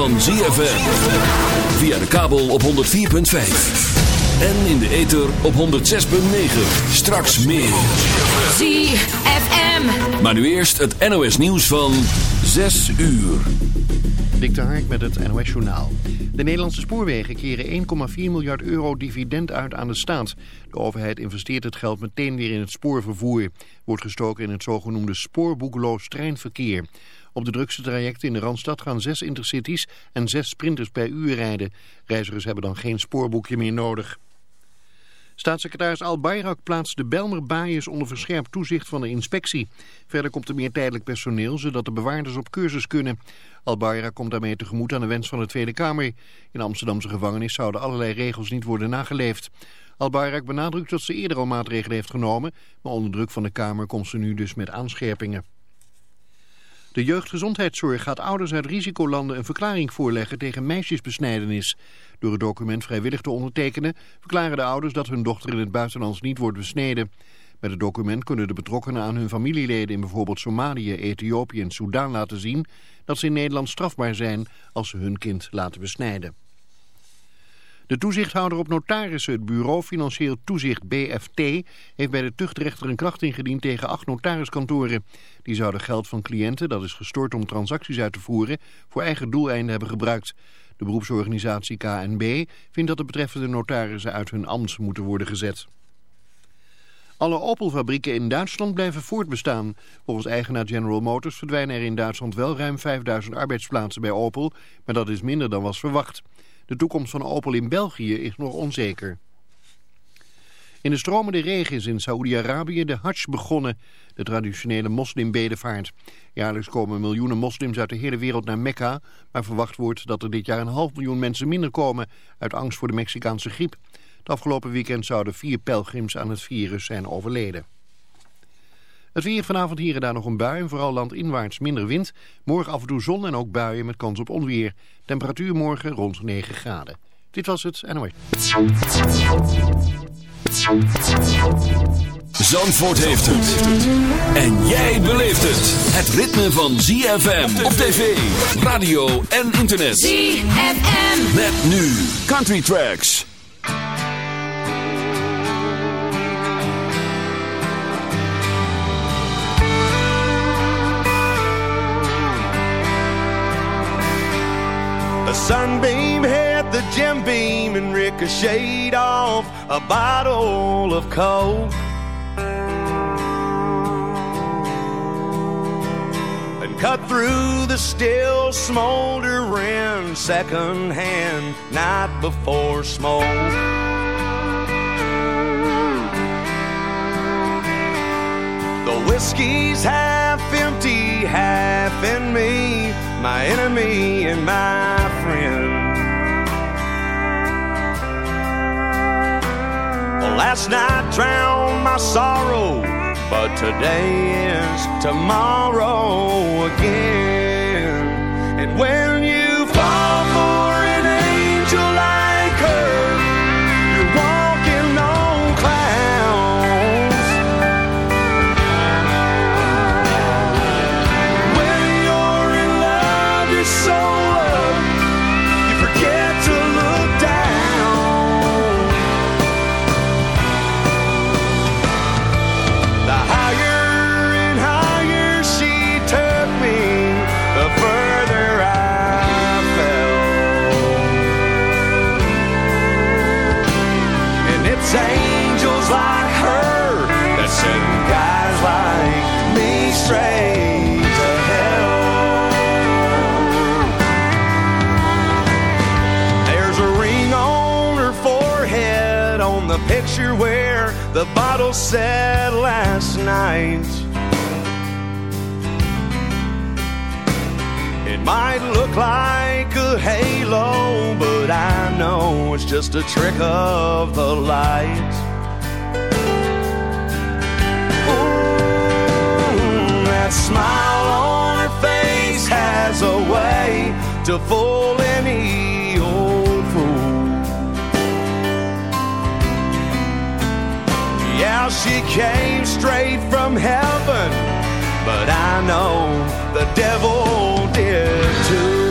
van ZFM. Via de kabel op 104.5. En in de ether op 106.9. Straks meer. ZFM. Maar nu eerst het NOS nieuws van 6 uur. Dik de Hark met het NOS Journaal. De Nederlandse spoorwegen keren 1,4 miljard euro dividend uit aan de staat. De overheid investeert het geld meteen weer in het spoorvervoer. Wordt gestoken in het zogenoemde spoorboekeloos treinverkeer. Op de drukste trajecten in de Randstad gaan zes intercities en zes sprinters per uur rijden. Reizigers hebben dan geen spoorboekje meer nodig. Staatssecretaris Al Bayrak plaatst de Belmer Baaiers onder verscherpt toezicht van de inspectie. Verder komt er meer tijdelijk personeel, zodat de bewaarders op cursus kunnen. Al Bayrak komt daarmee tegemoet aan de wens van de Tweede Kamer. In Amsterdamse gevangenis zouden allerlei regels niet worden nageleefd. Al Bayrak benadrukt dat ze eerder al maatregelen heeft genomen, maar onder druk van de Kamer komt ze nu dus met aanscherpingen. De jeugdgezondheidszorg gaat ouders uit risicolanden een verklaring voorleggen tegen meisjesbesnijdenis. Door het document vrijwillig te ondertekenen verklaren de ouders dat hun dochter in het buitenland niet wordt besneden. Met het document kunnen de betrokkenen aan hun familieleden in bijvoorbeeld Somalië, Ethiopië en Soudaan laten zien dat ze in Nederland strafbaar zijn als ze hun kind laten besnijden. De toezichthouder op notarissen, het Bureau Financieel Toezicht BFT, heeft bij de tuchtrechter een klacht ingediend tegen acht notariskantoren. Die zouden geld van cliënten, dat is gestort om transacties uit te voeren, voor eigen doeleinden hebben gebruikt. De beroepsorganisatie KNB vindt dat de betreffende notarissen uit hun ambt moeten worden gezet. Alle Opel-fabrieken in Duitsland blijven voortbestaan. Volgens eigenaar General Motors verdwijnen er in Duitsland wel ruim 5000 arbeidsplaatsen bij Opel, maar dat is minder dan was verwacht. De toekomst van Opel in België is nog onzeker. In de stromende regen is in Saoedi-Arabië de Hajj begonnen, de traditionele moslimbedevaart. Jaarlijks komen miljoenen moslims uit de hele wereld naar Mekka, maar verwacht wordt dat er dit jaar een half miljoen mensen minder komen uit angst voor de Mexicaanse griep. Het afgelopen weekend zouden vier pelgrims aan het virus zijn overleden. Het weer vanavond hier en daar nog een bui en vooral landinwaarts minder wind. Morgen af en toe zon en ook buien met kans op onweer. Temperatuur morgen rond 9 graden. Dit was het NOS. Zandvoort heeft het. En jij beleeft het. Het ritme van ZFM op tv, radio en internet. ZFM. Met nu Country Tracks. A sunbeam hit the gem beam and ricocheted off a bottle of coke. And cut through the still smoldering secondhand night before smoke. The whiskey's half empty, half in me, my enemy and my last night drowned my sorrow, but today is tomorrow again. And when said last night. It might look like a halo, but I know it's just a trick of the light. Ooh, that smile on her face has a way to fool Yeah, she came straight from heaven, but I know the devil did too.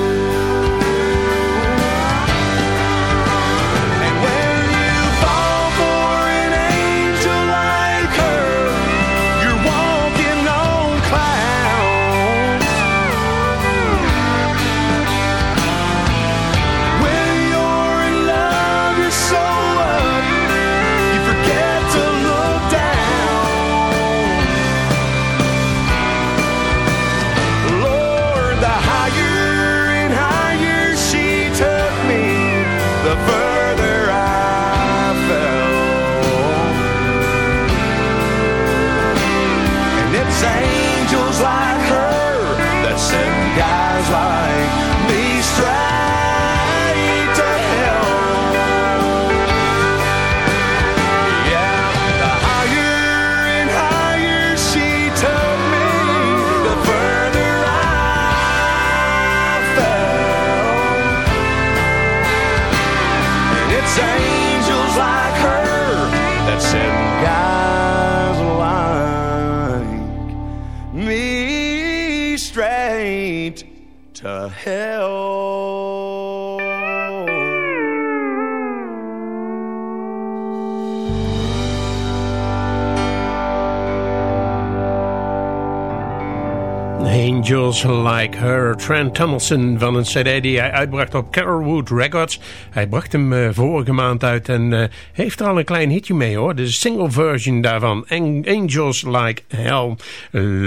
Angels Like Her. Trent Tomlinson van een cd die hij uitbracht op Carolwood Records. Hij bracht hem uh, vorige maand uit en uh, heeft er al een klein hitje mee hoor. De single version daarvan. Angels Like Hell.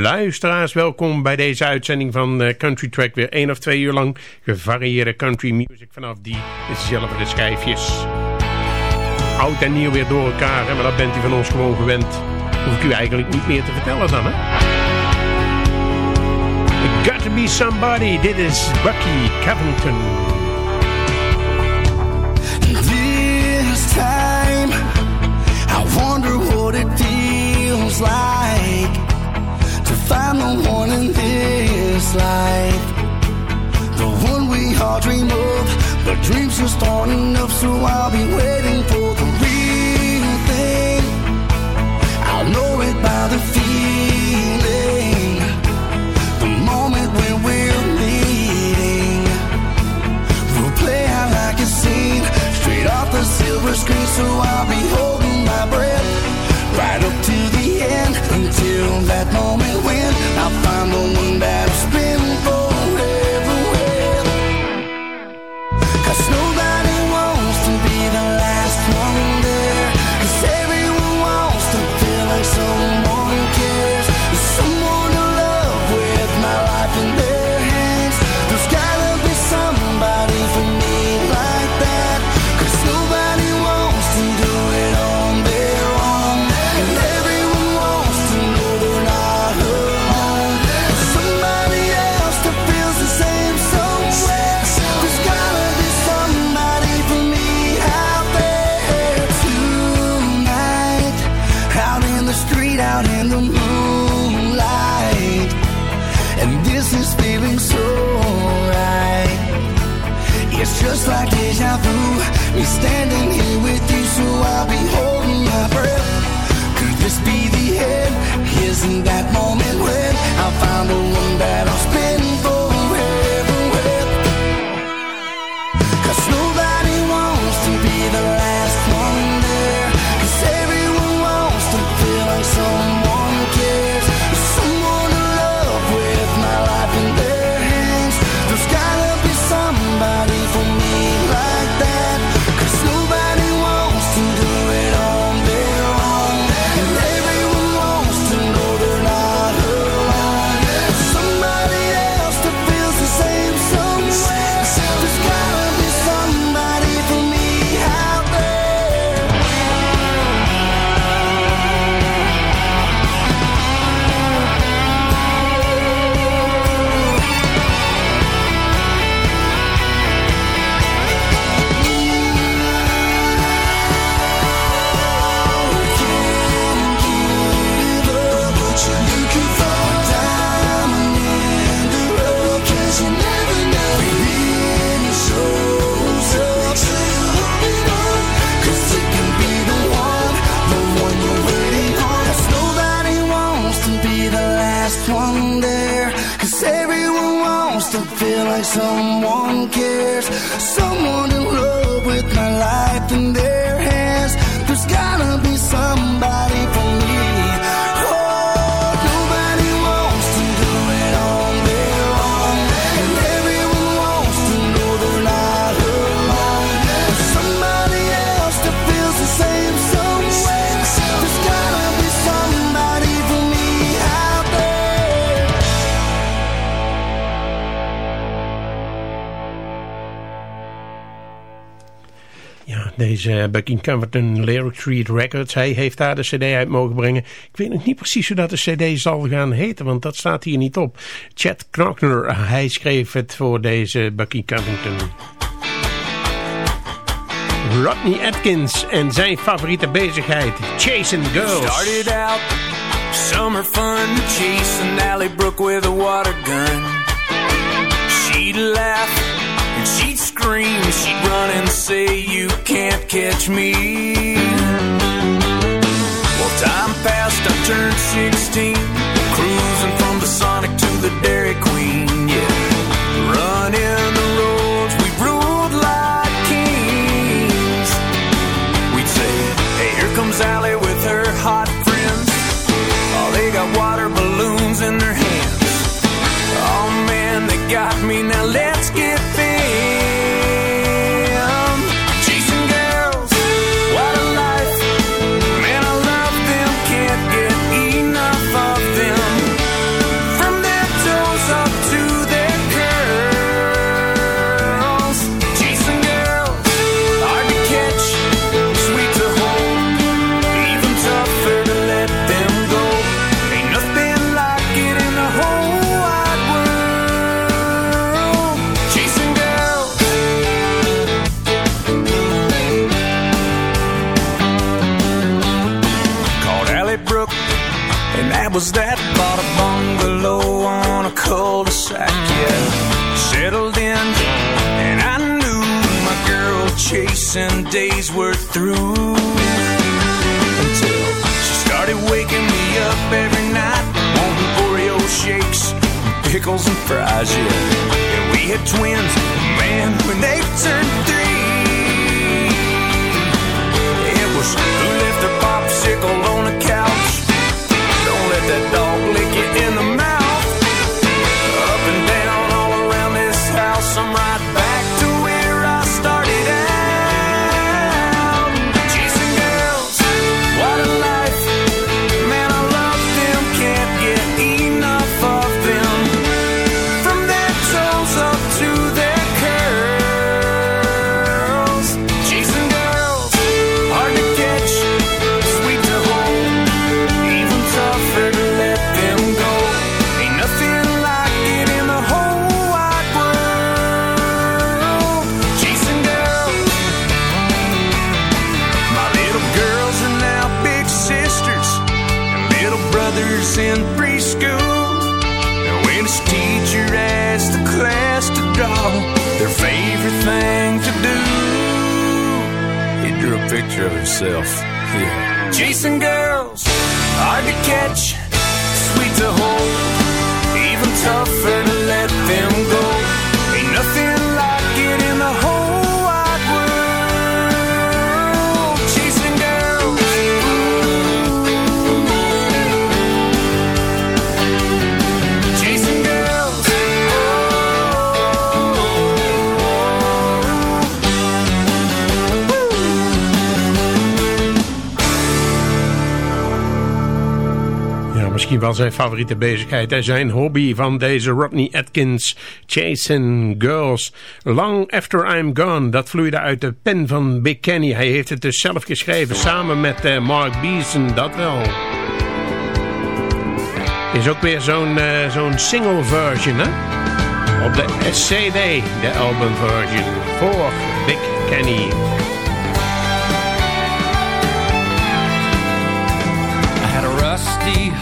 Luisteraars, welkom bij deze uitzending van uh, Country Track. Weer één of twee uur lang gevarieerde country music vanaf die zilveren schijfjes. Oud en nieuw weer door elkaar, maar dat bent u van ons gewoon gewend. Hoef ik u eigenlijk niet meer te vertellen dan hè. Got to be somebody. Dit is Bucky Covington. This time, I wonder what it feels like to find the one in this life. The one we all dream of, but dreams just aren't enough, so I'll be waiting for the real thing. I'll know it by the feeling that moment when I'll find the one that Me standing here with you, so I'll be holding my breath. Could this be the end? Isn't that moment feel deze Bucky Covington Lyric Street Records. Hij heeft daar de cd uit mogen brengen. Ik weet nog niet precies hoe dat de cd zal gaan heten, want dat staat hier niet op. Chad Knockner, hij schreef het voor deze Bucky Covington. Rodney Atkins en zijn favoriete bezigheid, Chasing Girls. Started out summer fun, chasing Alley Brook with a water gun. She'd laugh And she'd scream, she'd run and say, You can't catch me. Well, time passed, I turned 16, cruising from the Sonic to the Dairy Queen, yeah. Running the roads, we ruled like kings. We'd say, Hey, here comes Allie with her hot friends. Oh, they got water balloons in their hands. Oh man, they got me, now let days were through. Until she started waking me up every night, wanting Oreo shakes, pickles and fries, yeah. And we had twins, man, when they turned three. It was who left their popsicle on the couch. Don't let that dog lick you in the mouth. Picture of himself. Yeah. Chasing girls, hard to catch, misschien wel zijn favoriete bezigheid en zijn hobby van deze Rodney Atkins, Chasing Girls. Long After I'm Gone, dat vloeide uit de pen van Big Kenny. Hij heeft het dus zelf geschreven, samen met eh, Mark Beeson, dat wel. Is ook weer zo'n eh, zo'n single version, hè? Op de CD, de album version, voor Big Kenny.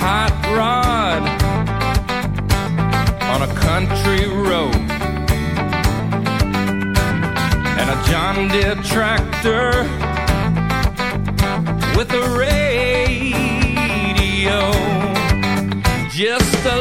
Hot rod on a country road and a John Deere tractor with a radio. Just a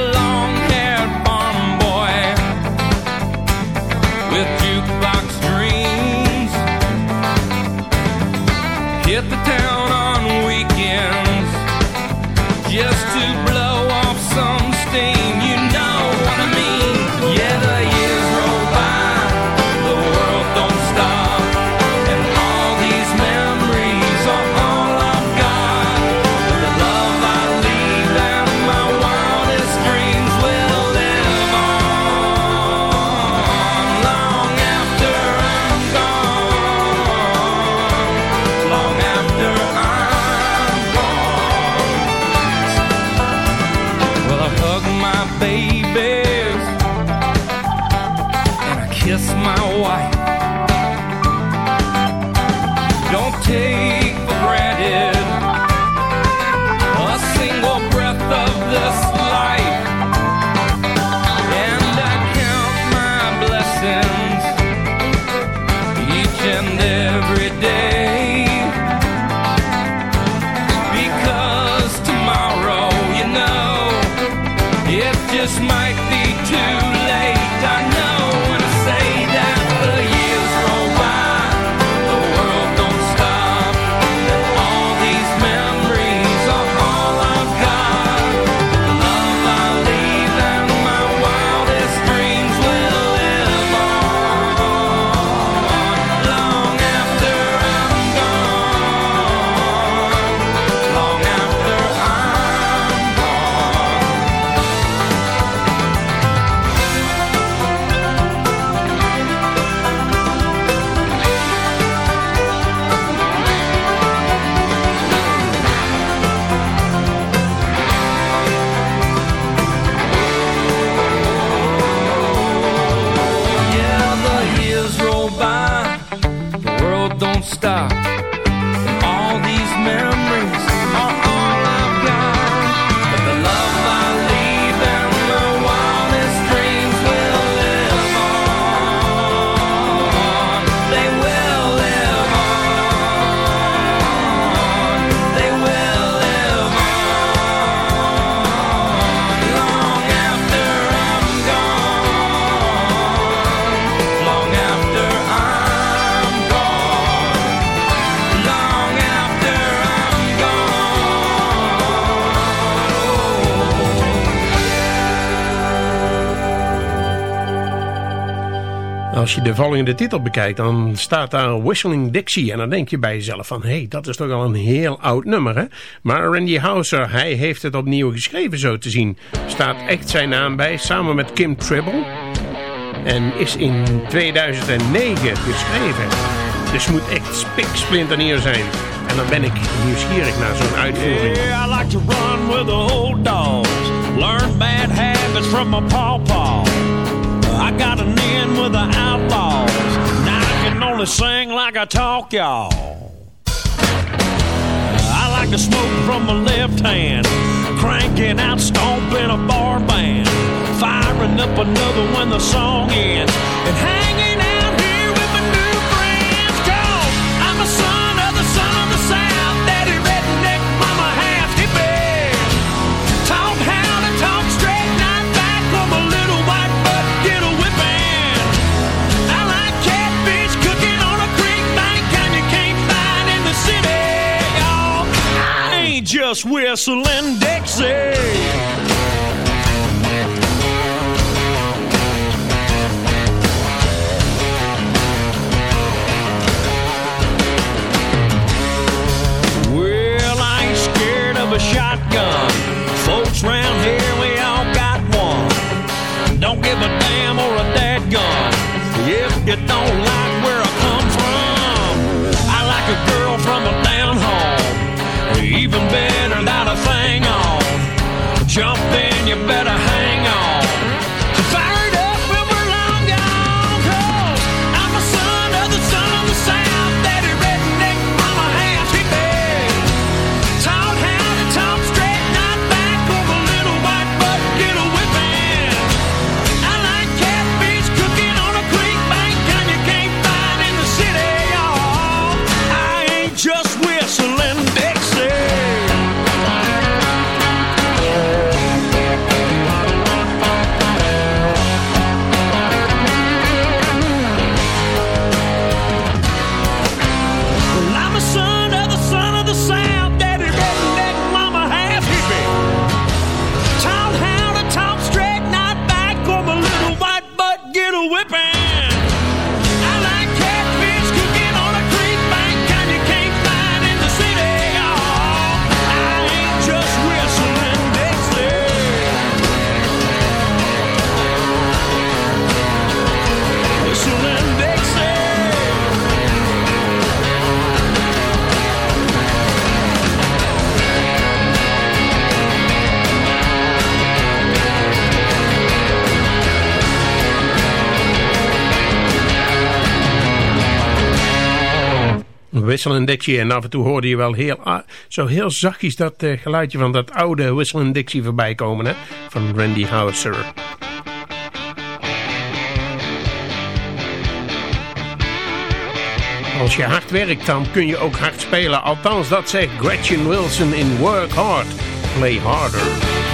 als je de volgende titel bekijkt, dan staat daar Whistling Dixie. En dan denk je bij jezelf van, hé, hey, dat is toch al een heel oud nummer, hè? Maar Randy Houser, hij heeft het opnieuw geschreven, zo te zien. Staat echt zijn naam bij, samen met Kim Tribble. En is in 2009 geschreven. Dus moet echt spiksplinternieuw zijn. En dan ben ik nieuwsgierig naar zo'n uitvoering. Yeah, I like to run with the old dogs. Learn bad habits from my pawpaw. Got an in with the outlaws. Now I can only sing like I talk, y'all. I like to smoke from my left hand. Cranking out, stomping a bar band. Firing up another when the song ends. And hanging out just whistling Dixie. Well, I ain't scared of a shotgun. Folks round here, we all got one. Don't give a damn or a dad gun. If you don't like Jump in, you better En af en toe hoorde je wel heel, zo heel zachtjes dat eh, geluidje van dat oude Whistle Dixie voorbij komen. Hè? Van Randy Houser. Als je hard werkt, dan kun je ook hard spelen. Althans, dat zegt Gretchen Wilson in Work Hard, Play Harder.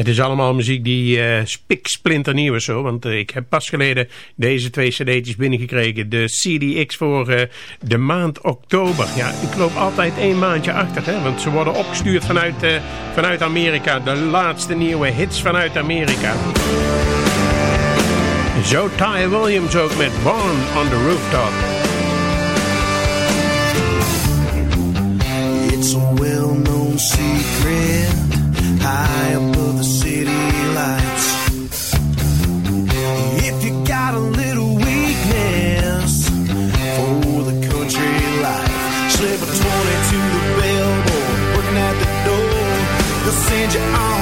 Het is allemaal muziek die uh, spik splinternieuw is zo. Want uh, ik heb pas geleden deze twee cd'tjes binnengekregen. De CDX voor uh, de maand oktober. Ja, ik loop altijd één maandje achter. Hè, want ze worden opgestuurd vanuit, vanuit Amerika. De laatste nieuwe hits vanuit Amerika. Zo Ty Williams ook met Born on the Rooftop. It's a well-known secret high above the city lights. If you got a little weakness for the country life, slip a 20 to the bellboy working at the door. They'll send you on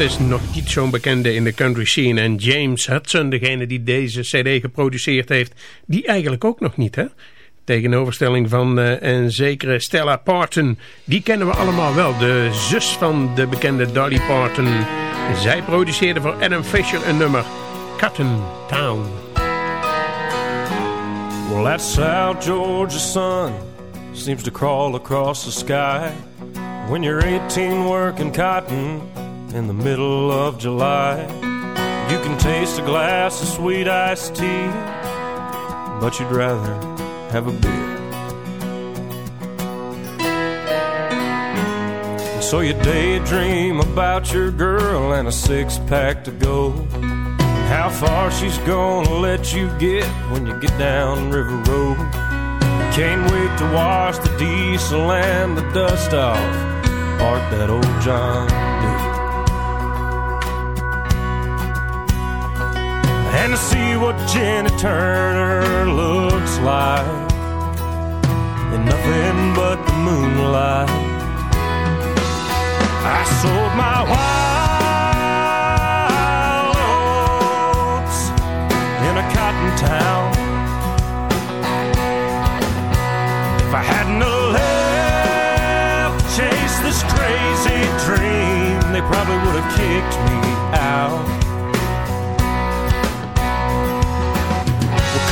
Is nog niet zo'n bekende in de country scene. En James Hudson, degene die deze cd geproduceerd heeft, die eigenlijk ook nog niet, hè? Tegenoverstelling van eh, een zekere Stella Parton. Die kennen we allemaal wel, de zus van de bekende Dolly Parton. Zij produceerde voor Adam Fisher een nummer, Cotton Town. Well, that South Georgia sun seems to crawl across the sky when you're 18 working cotton in the middle of July. You can taste a glass of sweet iced tea, but you'd rather have a beer. And so you daydream about your girl and a six pack to go. How far she's gonna let you get when you get down River Road. Can't wait to wash the diesel and the dust off. Park that old John Deere. And see what Jenny Turner looks like in nothing but the moonlight. I sold my wild oats in a cotton town. If I hadn't left chase this crazy dream, they probably would have kicked me out.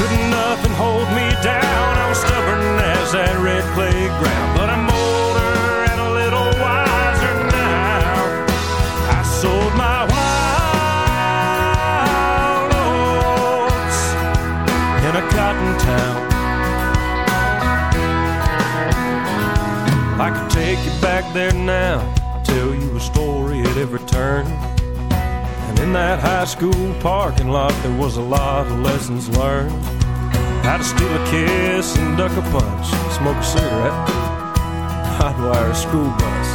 couldn't nothing hold me down. I was stubborn as that red playground, but I'm older and a little wiser now. I sold my wild oats in a cotton town. I could take you back there now, tell you a story at every turn. In that high school parking lot, there was a lot of lessons learned. How to steal a kiss and duck a punch, smoke a cigarette, hotwire a school bus.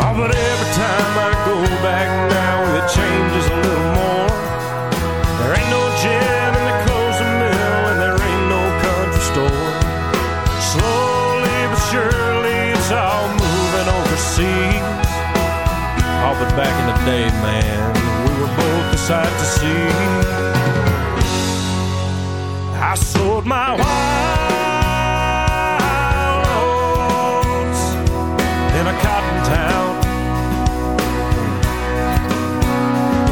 Oh, but every time I go back I sold my wild oats in a cotton town.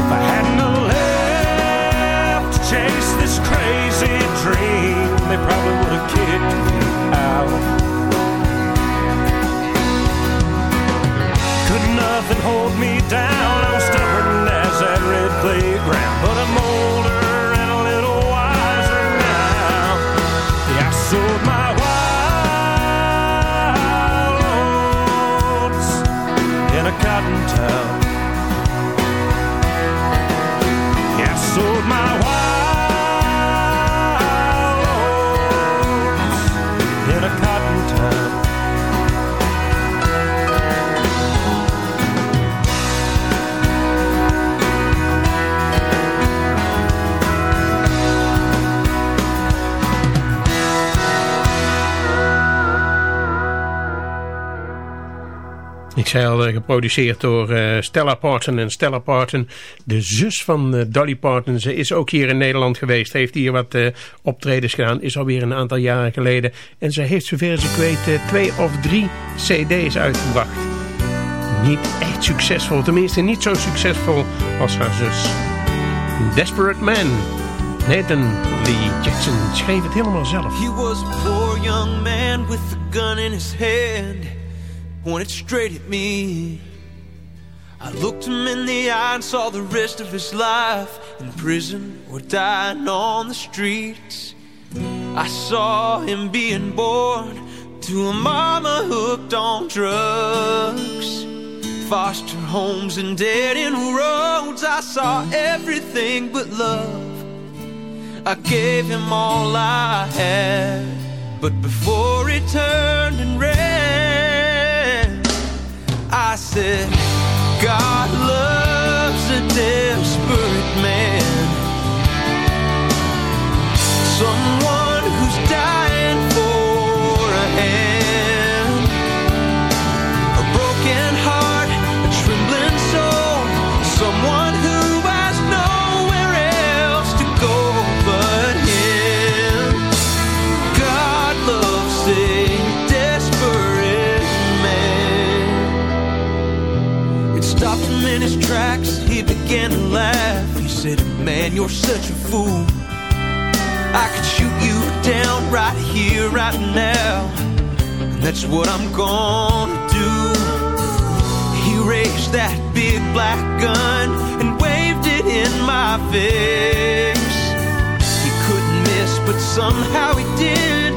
If I hadn't left to chase this crazy dream, they probably would have kicked me out. Could nothing hold me down? I'm stubborn as that red playground, Eh, geproduceerd door eh, Stella Parton. En Stella Parton, de zus van eh, Dolly Parton, ze is ook hier in Nederland geweest. Heeft hier wat optredens gedaan. Is alweer een aantal jaren geleden. En ze heeft, zover als ik weet, twee of drie cd's uitgebracht. Niet echt succesvol. Tenminste, niet zo succesvol als haar zus. Desperate Man. Nathan Lee Jackson schreef het helemaal zelf. He was poor young man with a gun in his hand, pointed straight at me. I looked him in the eye and saw the rest of his life in prison or dying on the streets. I saw him being born to a mama hooked on drugs. Foster homes and dead end roads. I saw everything but love. I gave him all I had. But before he turned and ran, I said, God loves a desperate man. Someone who's dying his tracks. He began to laugh. He said, Man, you're such a fool. I could shoot you down right here, right now. And that's what I'm gonna do. He raised that big black gun and waved it in my face. He couldn't miss, but somehow he did.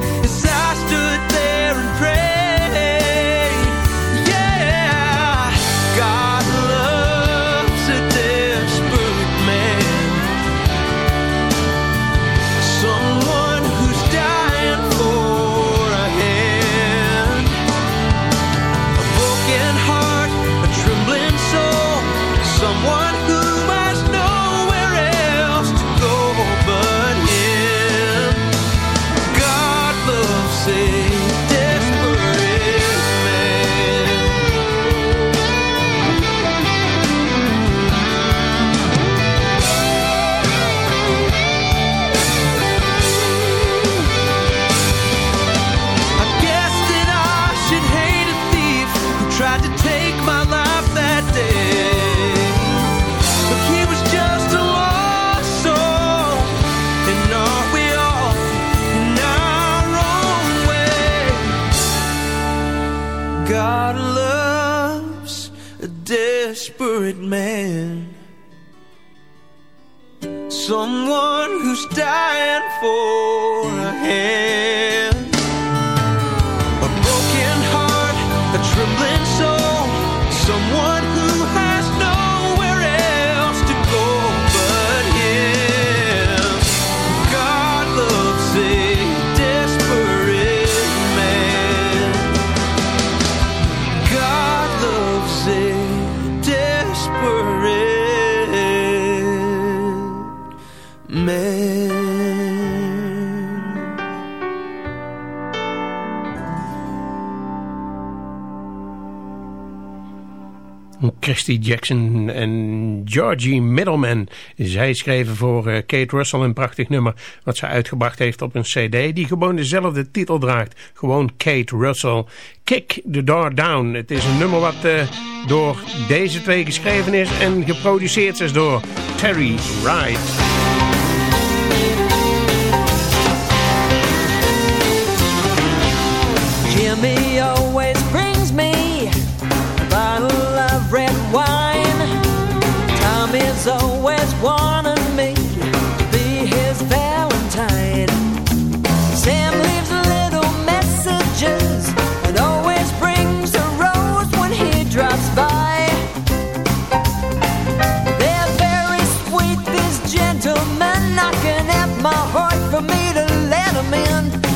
Christy Jackson en Georgie Middleman. Zij schreven voor eh, Kate Russell een prachtig nummer... wat ze uitgebracht heeft op een cd... die gewoon dezelfde titel draagt. Gewoon Kate Russell. Kick the Door Down. Het is een nummer wat uh, door deze twee geschreven is... en geproduceerd is door Terry Wright.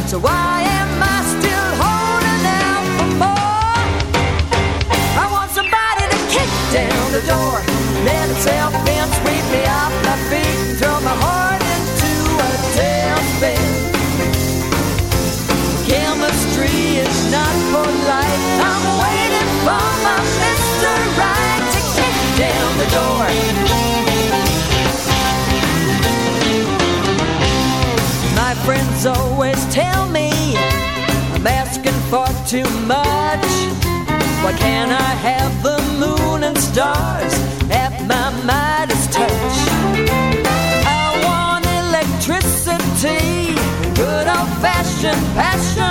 So why am I still holding out for more? I want somebody to kick down the door, let itself friends always tell me I'm asking for too much. Why can't I have the moon and stars at my Midas touch? I want electricity, good old fashioned passion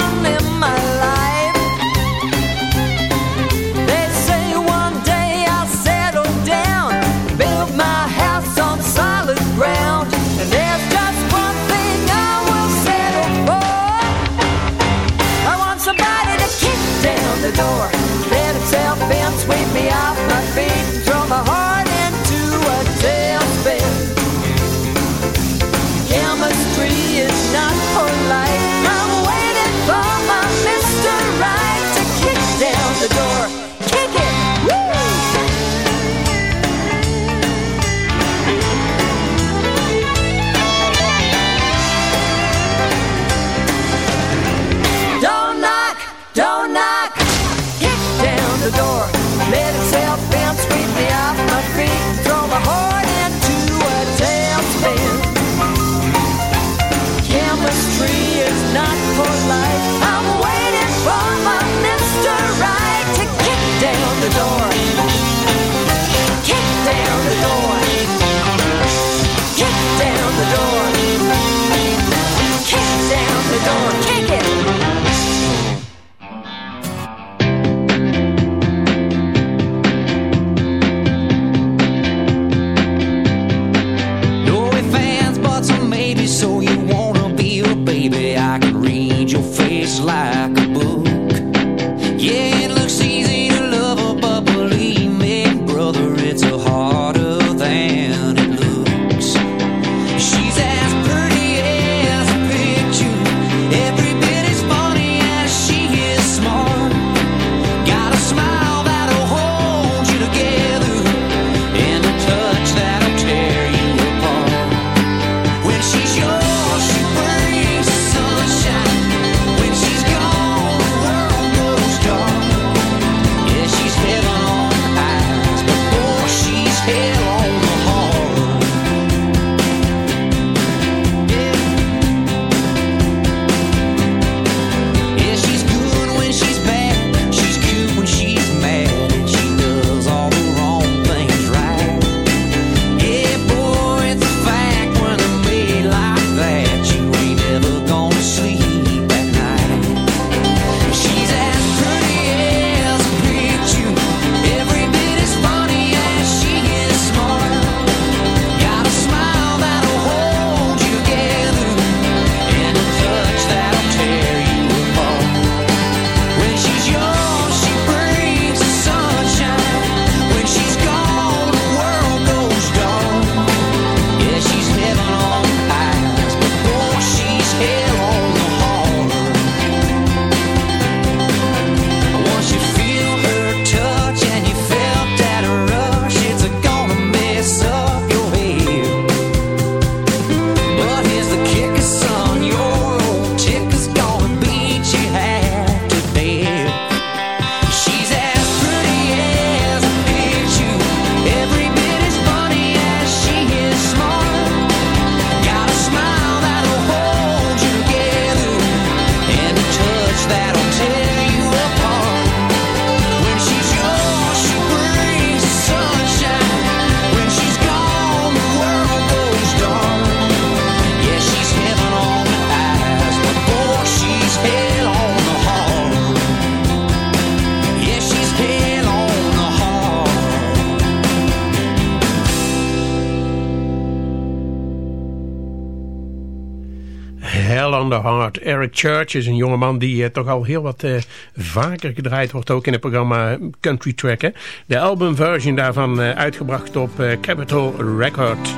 Church is een jongeman die uh, toch al heel wat uh, vaker gedraaid wordt, ook in het programma Country Track. Hè? De albumversion daarvan uh, uitgebracht op Capitol Record.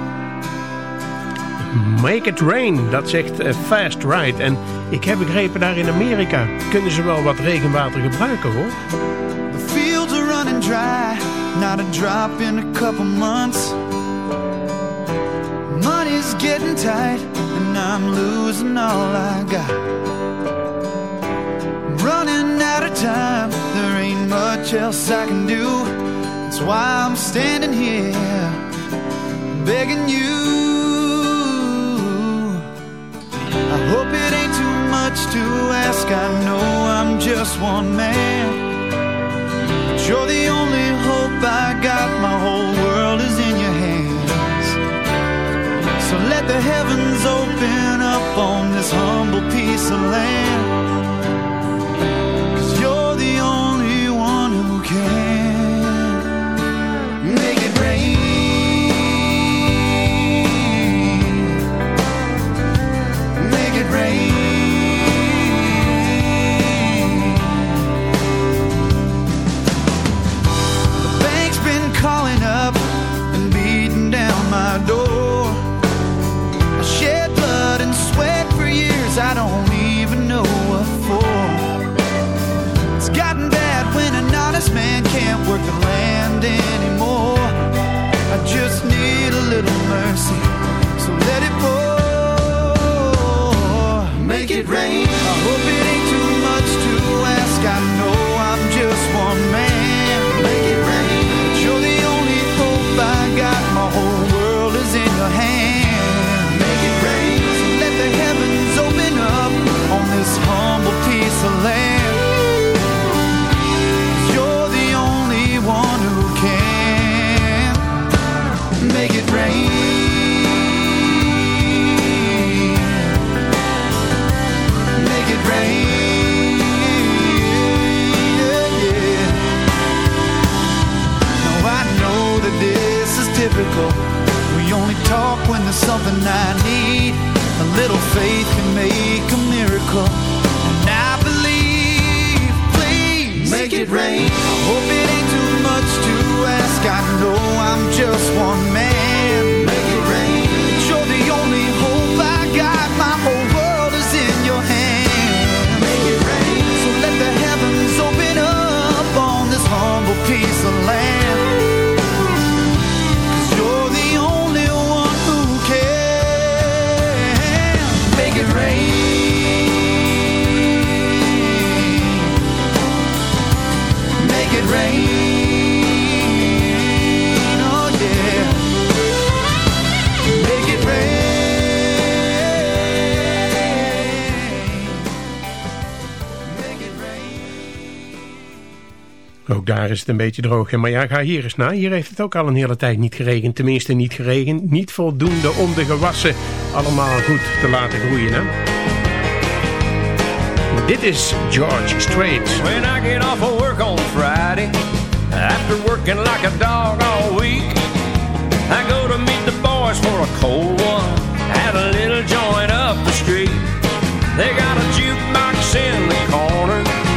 Make it rain, dat zegt Fast Ride. En ik heb begrepen daar in Amerika kunnen ze wel wat regenwater gebruiken hoor. The fields are running dry, not a drop in a couple months. Money's getting tight, and I'm losing all I got. I'm running out of time, there ain't much else I can do. That's why I'm standing here, begging you. I hope it ain't too much to ask. I know I'm just one man. But you're the only hope I got. My whole world is in. So let the heavens open up on this humble piece of land. Cause you're the only one who can work the land anymore. I just need a little mercy, so let it pour. Make it rain. I hope it ain't too much to ask. I is het een beetje droog. Maar ja, ga hier eens naar. Hier heeft het ook al een hele tijd niet geregend. Tenminste niet geregend. Niet voldoende om de gewassen allemaal goed te laten groeien. Hè? Dit is George Strait. When I get off of work on Friday, after working like a dog all week, I go to meet the boys for a cold one at a little joint up the street. They got a jukebox in the corner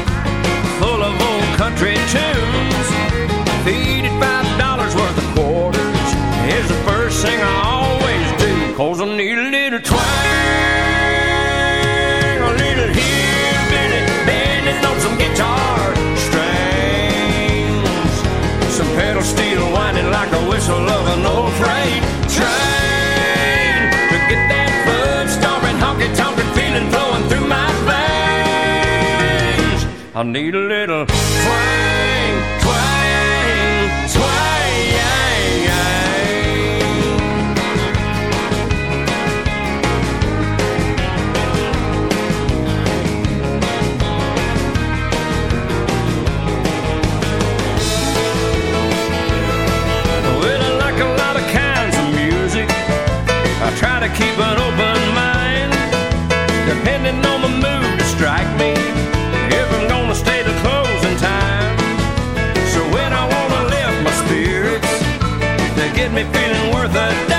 I need a little twang, me feeling worth a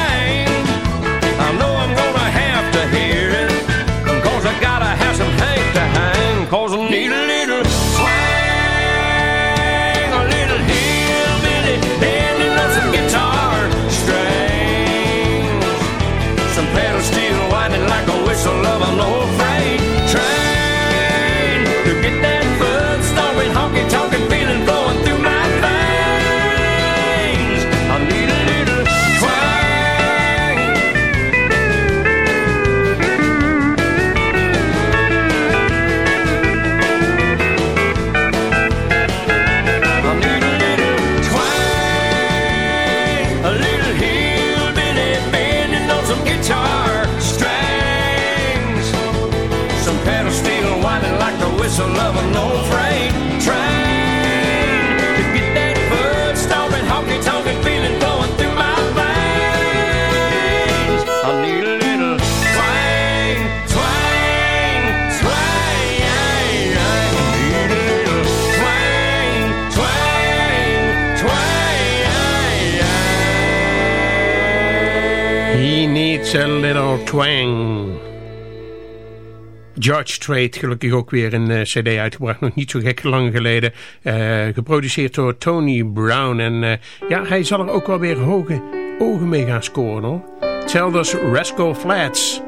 So love a low freight train to get that bird stomping, honky tonkin' feeling going through my veins. I need a little twang, twang, twang. I need a little twang, twang, twang. He needs a little twang. George Strait, gelukkig ook weer een uh, cd uitgebracht, nog niet zo gek lang geleden. Uh, geproduceerd door Tony Brown. En uh, ja, hij zal er ook wel weer hoge ogen mee gaan scoren hoor. Hetzelfde Rascal Flats.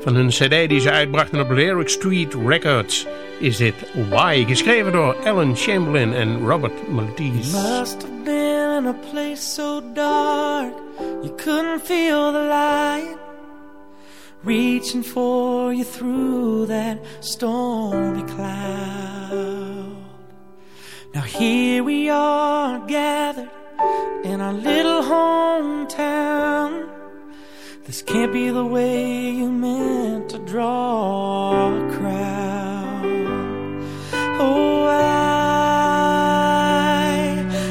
Van hun cd die ze uitbrachten op Lyric Street Records is dit Why, geschreven door Alan Chamberlain en Robert Maltese. Must have been in a place so dark you couldn't feel the light reaching for you through that stormy cloud. Now here we are gathered in our little hometown. This can't be the way you meant to draw a crowd. Oh, I,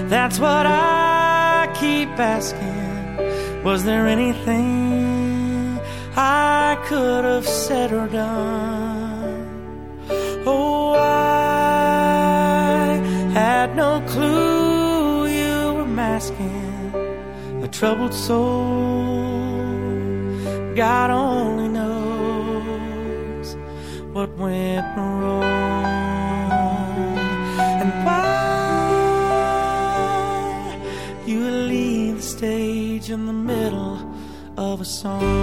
that's what I keep asking. Was there anything I could have said or done? Oh, I had no clue you were masking a troubled soul. God only knows what went wrong and why you leave the stage in the middle of a song.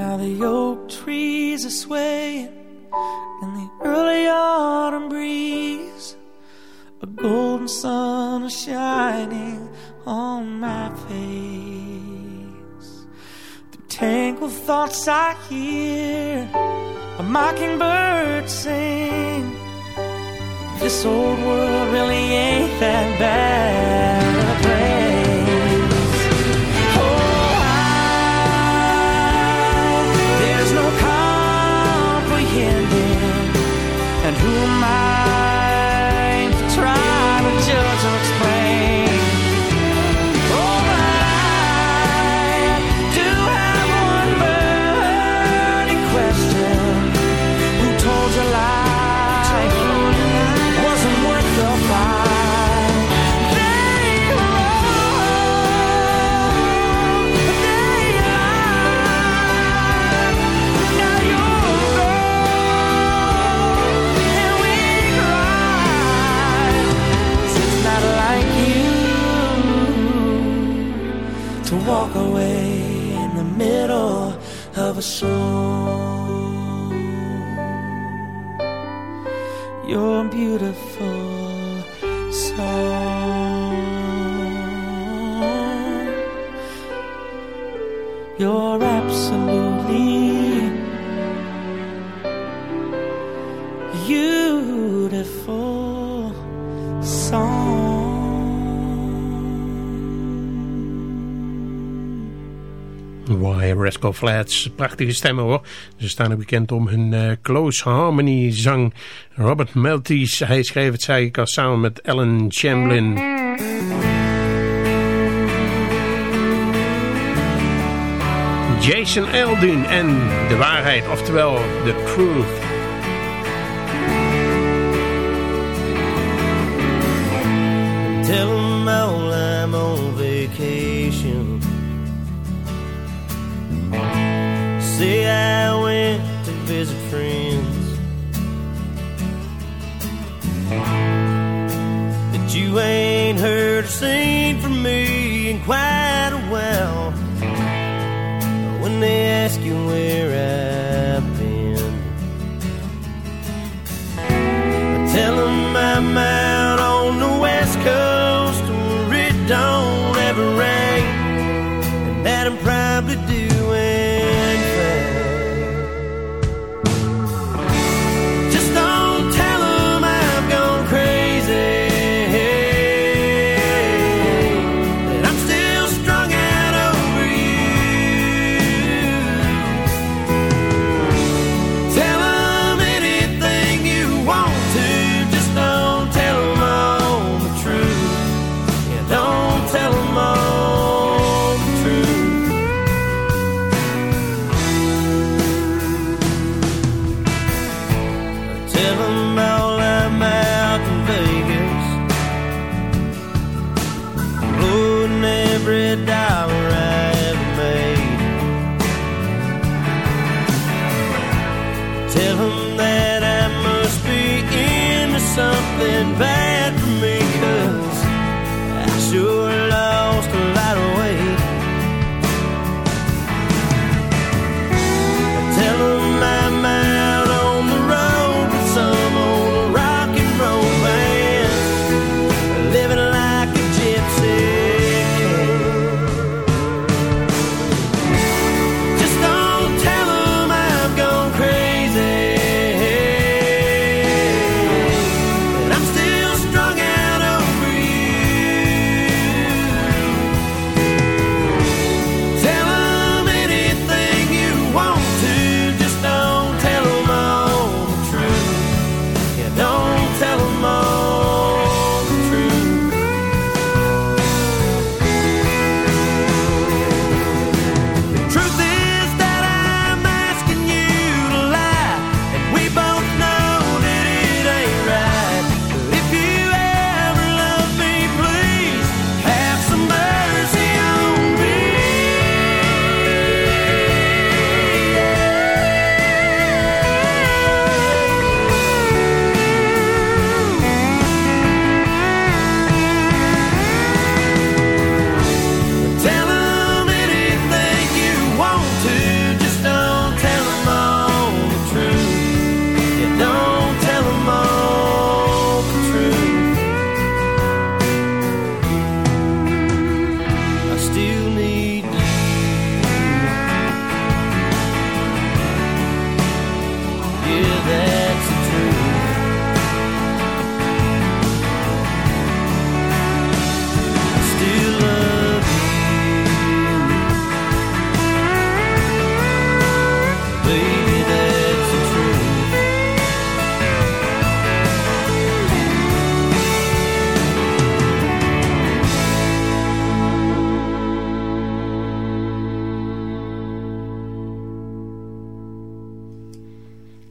Now the oak trees are swaying in the early autumn breeze. A golden sun is shining on my face. Through tangled thoughts I hear a mockingbird sing. This old world really ain't that bad a song. You're beautiful Why Rascal Flats, prachtige stemmen hoor. Ze staan ook bekend om hun uh, close harmony zang. Robert Maltese, hij schreef het zei ik al samen met Ellen Chamblin. Jason Aldean en de waarheid, oftewel The Truth. Tell Say I went to visit friends. That you ain't heard or seen from me in quite a while. When they ask you where I've been, I tell them I'm out on the west coast where it don't ever rain, and that I'm probably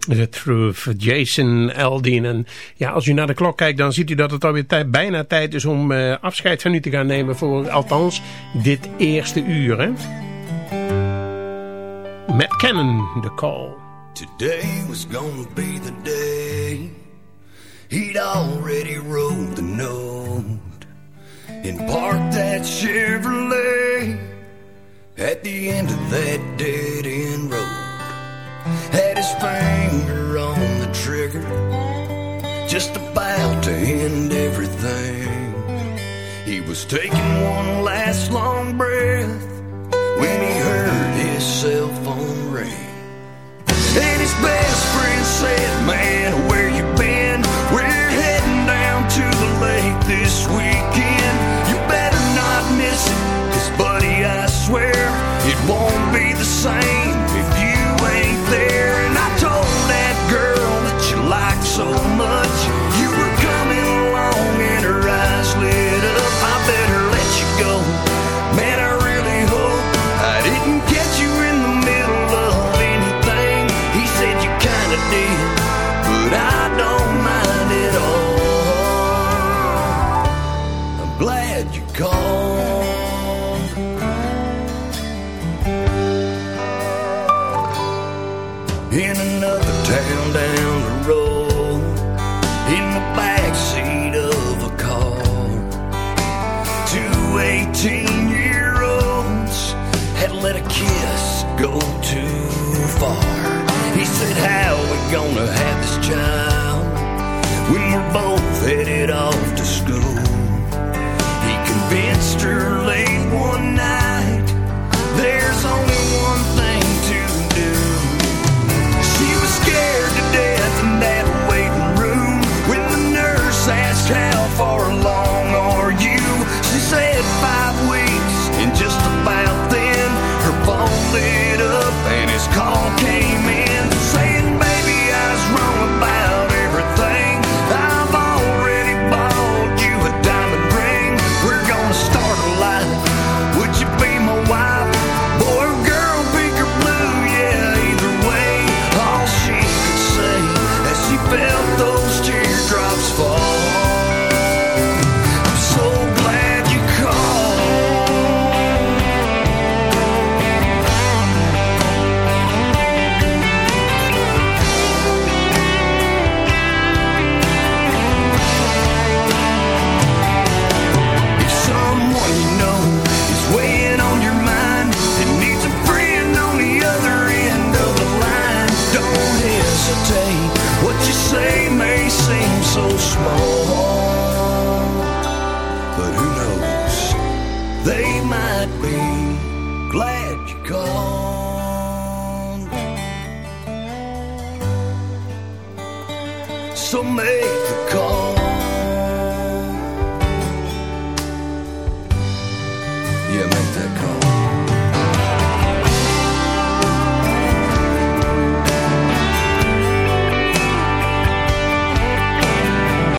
The Truth, Jason Aldean. En ja, als u naar de klok kijkt, dan ziet u dat het alweer tijd, bijna tijd is om eh, afscheid van u te gaan nemen voor althans dit eerste uur. Hè? Matt Cannon, The Call. Today was gonna be the day He'd already wrote the note And parked that Chevrolet At the end of that dead-end road Had his finger on the trigger Just about to end everything. He was taking one last long breath When he heard his cell phone ring. And his best friend said, Man, go too far. He said, How we gonna have this child when we're both headed off to school?